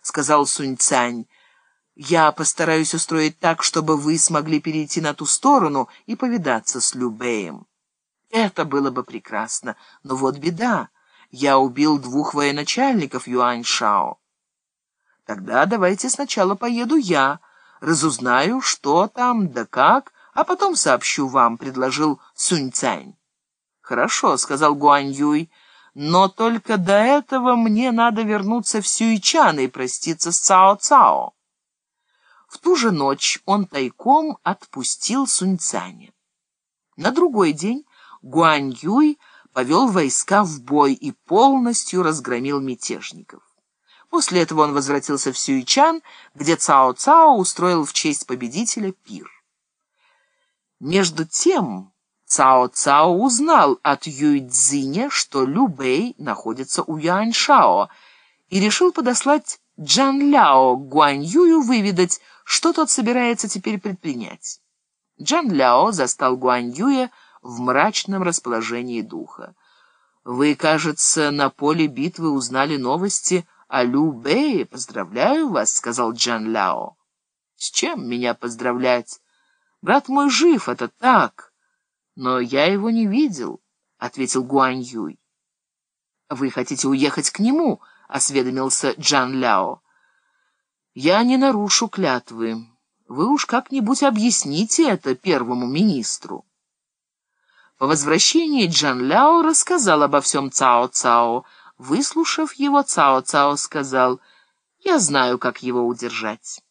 — сказал Сунь Цань. «Я постараюсь устроить так, чтобы вы смогли перейти на ту сторону и повидаться с Любеем». Это было бы прекрасно, но вот беда. Я убил двух военачальников Юань Шао. Тогда давайте сначала поеду я, разузнаю, что там да как, а потом сообщу вам, предложил Сунь Цань. Хорошо, сказал Гуань Юй, но только до этого мне надо вернуться в Сюйчан и проститься с Цао Цао. В ту же ночь он тайком отпустил Сунь Цаня. На другой день Гуань Юй повел войска в бой и полностью разгромил мятежников. После этого он возвратился в Сюйчан, где Цао Цао устроил в честь победителя пир. Между тем Цао Цао узнал от Юй Цзиня, что Лю Бэй находится у Юаньшао, и решил подослать Джан Ляо Гуань Юю выведать, что тот собирается теперь предпринять. Джан Ляо застал Гуань Юя в мрачном расположении духа. «Вы, кажется, на поле битвы узнали новости о Лю Бэе. Поздравляю вас», — сказал Джан Ляо. «С чем меня поздравлять? Брат мой жив, это так. Но я его не видел», — ответил Гуань Юй. «Вы хотите уехать к нему?» — осведомился Джан Ляо. «Я не нарушу клятвы. Вы уж как-нибудь объясните это первому министру». По возвращении Джан Ляо рассказал обо всем Цао Цао. Выслушав его, Цао Цао сказал, «Я знаю, как его удержать».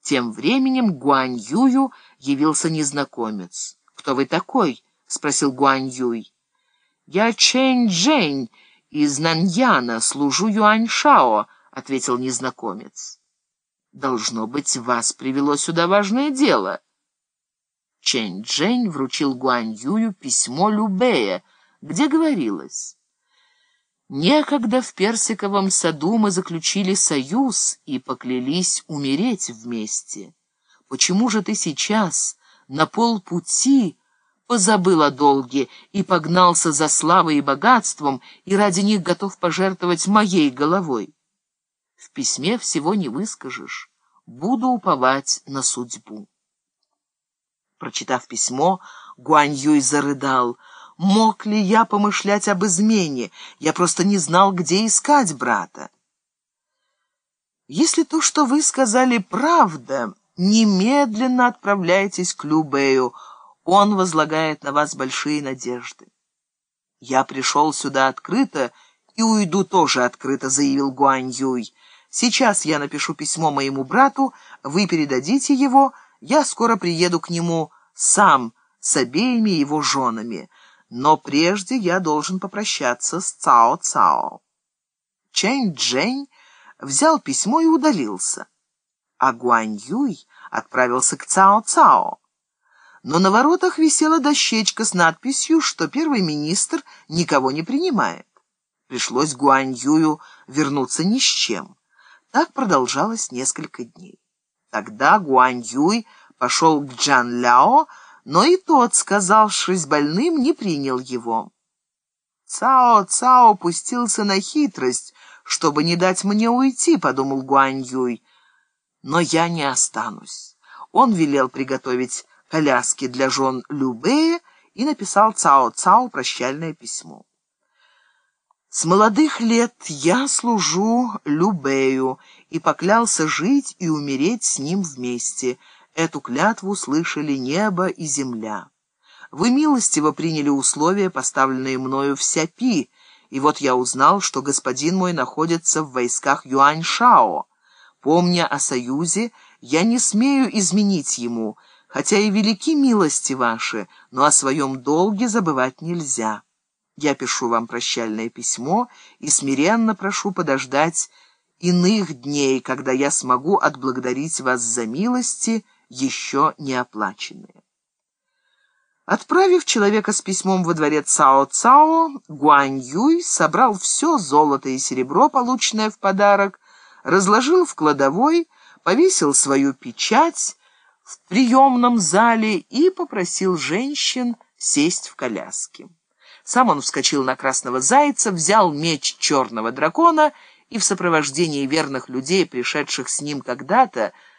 Тем временем Гуань Юю явился незнакомец. «Кто вы такой?» — спросил Гуань Юй. «Я Чэнь Джэнь из Наньяна, служу Юань Шао», — ответил незнакомец. «Должно быть, вас привело сюда важное дело». Чэнь Джэнь вручил Гуань Юю письмо Любея, где говорилось «Некогда в Персиковом саду мы заключили союз и поклялись умереть вместе. Почему же ты сейчас на полпути позабыл о долге и погнался за славой и богатством и ради них готов пожертвовать моей головой? В письме всего не выскажешь, буду уповать на судьбу». Прочитав письмо, Гуань Юй зарыдал. «Мог ли я помышлять об измене? Я просто не знал, где искать брата». «Если то, что вы сказали, правда, немедленно отправляйтесь к Любею. Он возлагает на вас большие надежды». «Я пришел сюда открыто и уйду тоже открыто», — заявил Гуань Юй. «Сейчас я напишу письмо моему брату, вы передадите его, — я скоро приеду к нему сам с обеими его женами, но прежде я должен попрощаться с Цао-Цао. Чэнь Джэнь взял письмо и удалился, а Гуань Юй отправился к Цао-Цао. Но на воротах висела дощечка с надписью, что первый министр никого не принимает. Пришлось Гуань Юю вернуться ни с чем. Так продолжалось несколько дней. Тогда Гуань Юй пошел к Джан Ляо, но и тот, сказавшись больным, не принял его. Цао Цао пустился на хитрость, чтобы не дать мне уйти, подумал Гуань Юй. Но я не останусь. Он велел приготовить коляски для жен Любея и написал Цао Цао прощальное письмо. С молодых лет я служу Любею и поклялся жить и умереть с ним вместе. Эту клятву слышали небо и земля. Вы милостиво приняли условия, поставленные мною в Сяпи, и вот я узнал, что господин мой находится в войсках Юань-Шао. Помня о союзе, я не смею изменить ему, хотя и велики милости ваши, но о своем долге забывать нельзя». Я пишу вам прощальное письмо и смиренно прошу подождать иных дней, когда я смогу отблагодарить вас за милости, еще не оплаченные. Отправив человека с письмом во дворец Цао-Цао, Гуань Юй собрал все золото и серебро, полученное в подарок, разложил в кладовой, повесил свою печать в приемном зале и попросил женщин сесть в коляске. Сам он вскочил на красного зайца, взял меч черного дракона и в сопровождении верных людей, пришедших с ним когда-то,